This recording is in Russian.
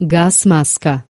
Газ маска.